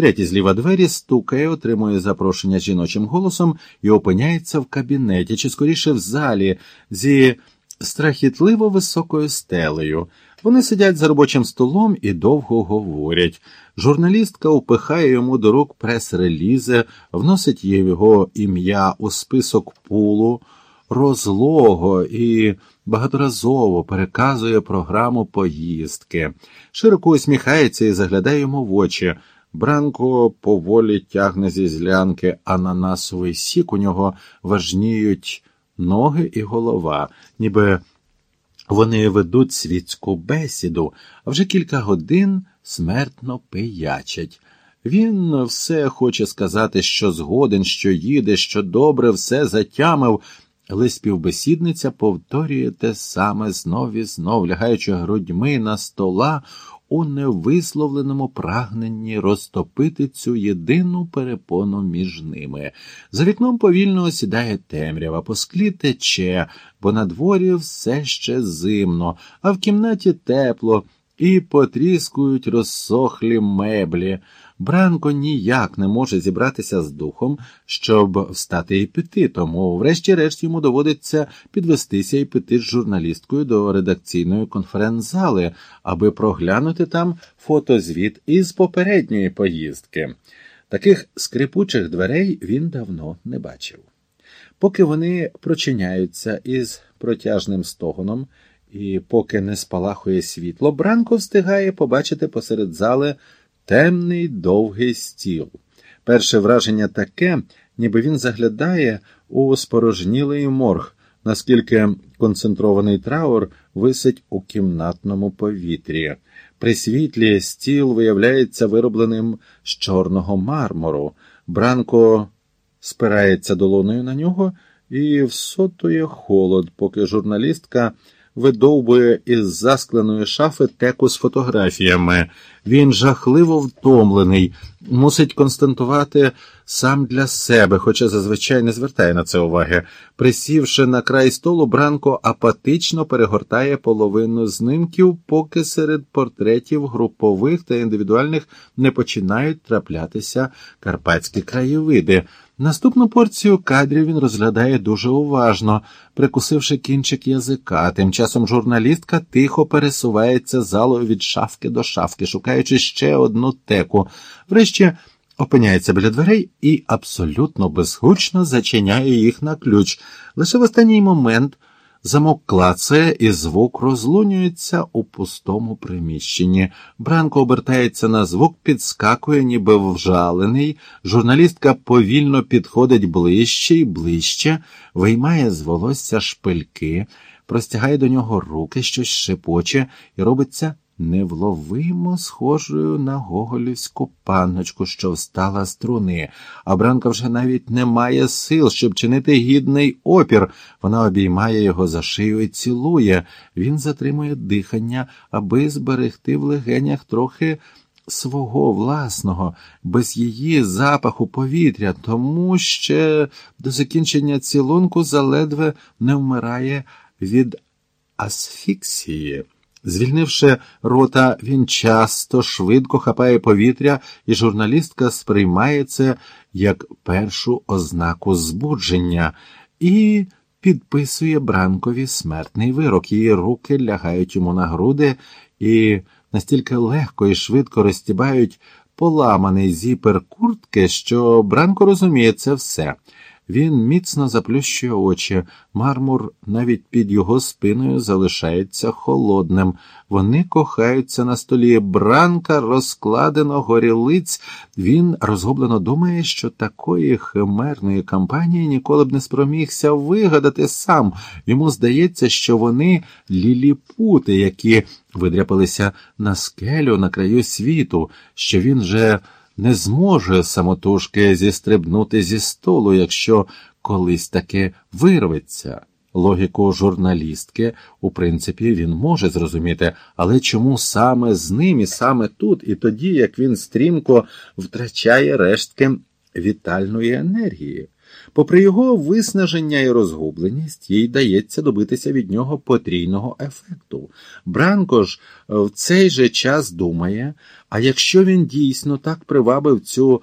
Третій зліва двері стукає, отримує запрошення жіночим голосом і опиняється в кабінеті, чи скоріше в залі зі страхітливо високою стелею. Вони сидять за робочим столом і довго говорять. Журналістка упихає йому до рук прес-релізи, вносить його ім'я у список пулу, розлого і багаторазово переказує програму поїздки. Широко усміхається і заглядає йому в очі. Бранко поволі тягне зі злянки ананасовий сік, у нього важніють ноги і голова, ніби вони ведуть світську бесіду, а вже кілька годин смертно пиячать. Він все хоче сказати, що згоден, що їде, що добре, все затямив, але співбесідниця повторює те саме знов і знов, лягаючи грудьми на стола у невисловленому прагненні розтопити цю єдину перепону між ними. За вікном повільно осідає темрява, по склі тече, бо на дворі все ще зимно, а в кімнаті тепло і потріскують розсохлі меблі. Бранко ніяк не може зібратися з духом, щоб встати і піти, тому, врешті-решт, йому доводиться підвестися і піти з журналісткою до редакційної конференц-зали, аби проглянути там фотозвіт із попередньої поїздки. Таких скрипучих дверей він давно не бачив. Поки вони прочиняються із протяжним стогоном, і поки не спалахує світло, Бранко встигає побачити посеред зали темний довгий стіл. Перше враження таке, ніби він заглядає у спорожнілий морг, наскільки концентрований траур висить у кімнатному повітрі. При світлі стіл виявляється виробленим з чорного мармуру. Бранко спирається долоною на нього і всотує холод, поки журналістка видовбує із заскленої шафи теку з фотографіями. Він жахливо втомлений, мусить константувати сам для себе, хоча зазвичай не звертає на це уваги. Присівши на край столу, Бранко апатично перегортає половину знимків, поки серед портретів групових та індивідуальних не починають траплятися карпатські краєвиди. Наступну порцію кадрів він розглядає дуже уважно, прикусивши кінчик язика. Тим часом журналістка тихо пересувається залою від шафки до шафки, шукаючи ще одну теку. Врешті опиняється біля дверей і абсолютно безгучно зачиняє їх на ключ. Лише в останній момент. Замок клацає, і звук розлунюється у пустому приміщенні. Бранко обертається на звук, підскакує, ніби вжалений. Журналістка повільно підходить ближче і ближче, виймає з волосся шпильки, простягає до нього руки, щось шепоче і робиться невловимо схожою на гоголівську панночку, що встала з труни, а Бранка вже навіть не має сил, щоб чинити гідний опір. Вона обіймає його за шию і цілує. Він затримує дихання, аби зберегти в легенях трохи. Свого власного, без її запаху повітря, тому ще до закінчення цілунку заледве не вмирає від асфіксії. Звільнивши рота, він часто швидко хапає повітря, і журналістка сприймає це як першу ознаку збудження і підписує Бранкові смертний вирок. Її руки лягають йому на груди і настільки легко і швидко розтібають поламаний зіпер куртки, що Бранко розуміє це все. Він міцно заплющує очі, мармур навіть під його спиною залишається холодним. Вони кохаються на столі. Бранка розкладено горілиць. Він розгублено думає, що такої химерної кампанії ніколи б не спромігся вигадати сам. Йому здається, що вони ліліпути, які видряпалися на скелю на краю світу, що він же не зможе самотужки зістрибнути зі столу, якщо колись таки вирветься. Логіку журналістки, у принципі, він може зрозуміти, але чому саме з ним і саме тут, і тоді, як він стрімко втрачає рештки вітальної енергії? Попри його виснаження і розгубленість, їй дається добитися від нього потрійного ефекту. Бранко ж в цей же час думає, а якщо він дійсно так привабив цю